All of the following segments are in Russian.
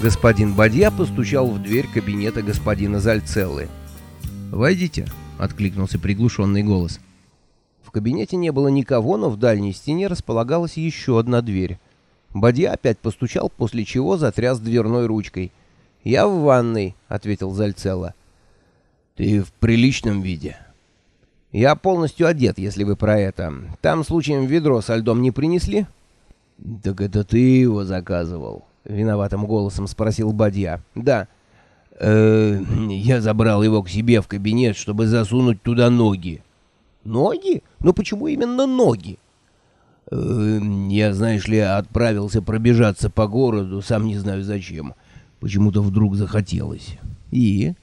Господин Бадья постучал в дверь кабинета господина Зальцеллы. «Войдите», — откликнулся приглушенный голос. В кабинете не было никого, но в дальней стене располагалась еще одна дверь. Бадья опять постучал, после чего затряс дверной ручкой. «Я в ванной», — ответил Зальцелла. «Ты в приличном виде?» «Я полностью одет, если вы про это. Там случаем ведро со льдом не принесли?» «Так это ты его заказывал?» — виноватым голосом спросил Бадья. «Да». Э, я забрал его к себе в кабинет, чтобы засунуть туда ноги. Ноги? Ну почему именно ноги? Э, я, знаешь ли, отправился пробежаться по городу, сам не знаю зачем. Почему-то вдруг захотелось. И?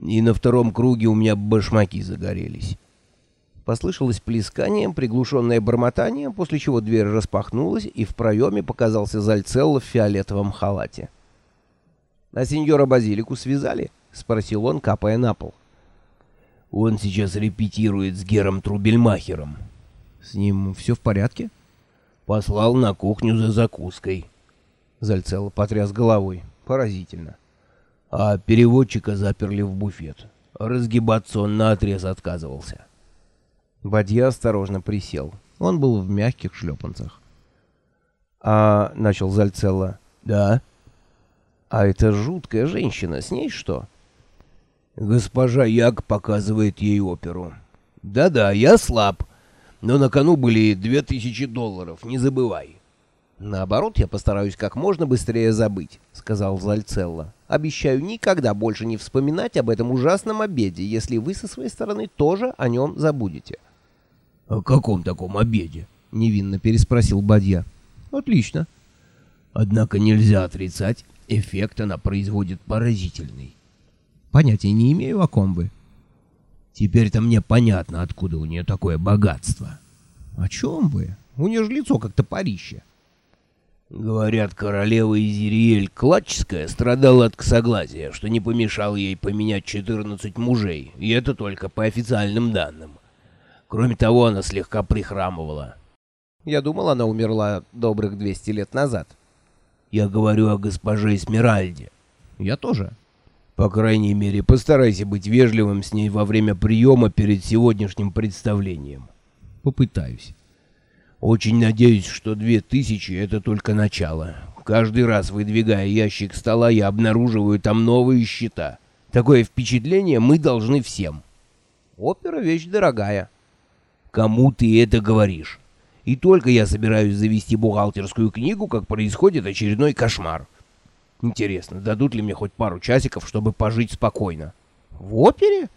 И на втором круге у меня башмаки загорелись. Послышалось плескание, приглушенное бормотание, после чего дверь распахнулась, и в проеме показался Зальцелло в фиолетовом халате. «А сеньора Базилику связали?» — спросил он, капая на пол. «Он сейчас репетирует с Гером Трубельмахером». «С ним все в порядке?» «Послал на кухню за закуской». Зальцелло потряс головой. «Поразительно». «А переводчика заперли в буфет. Разгибаться он наотрез отказывался». Бадья осторожно присел. Он был в мягких шлепанцах. «А...» — начал Зальцелло. «Да?» «А это жуткая женщина, с ней что?» «Госпожа Як показывает ей оперу». «Да-да, я слаб, но на кону были две тысячи долларов, не забывай». «Наоборот, я постараюсь как можно быстрее забыть», — сказал Зальцелло. «Обещаю никогда больше не вспоминать об этом ужасном обеде, если вы со своей стороны тоже о нем забудете». «О каком таком обеде?» — невинно переспросил Бадья. «Отлично. Однако нельзя отрицать, эффект она производит поразительный. Понятия не имею, о ком вы. Теперь-то мне понятно, откуда у нее такое богатство. О чем вы? У нее же лицо как топорище. Говорят, королева Изириэль Клатческая страдала от косоглазия, что не помешало ей поменять 14 мужей, и это только по официальным данным. Кроме того, она слегка прихрамывала. Я думал, она умерла добрых 200 лет назад. Я говорю о госпоже Эсмеральде. Я тоже. По крайней мере, постарайся быть вежливым с ней во время приема перед сегодняшним представлением. Попытаюсь. Очень надеюсь, что две тысячи — это только начало. Каждый раз, выдвигая ящик стола, я обнаруживаю там новые счета. Такое впечатление мы должны всем. Опера — вещь дорогая. Кому ты это говоришь? И только я собираюсь завести бухгалтерскую книгу, как происходит очередной кошмар. Интересно, дадут ли мне хоть пару часиков, чтобы пожить спокойно? В опере?